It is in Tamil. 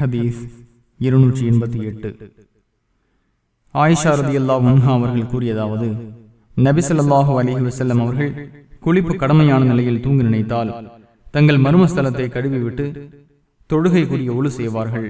ஹதீஸ் இருநூற்றி எண்பத்தி எட்டு. ஆயிஷா ரதி அல்லா முன்ஹா அவர்கள் கூறியதாவது நபிசல்லாஹு அலிஹி வசல்லம் அவர்கள் குளிப்பு கடமையான நிலையில் தூங்கி நினைத்தால் தங்கள் மர்மஸ்தலத்தை கழுவிவிட்டு தொழுகைக்குரிய ஒழு செய்வார்கள்.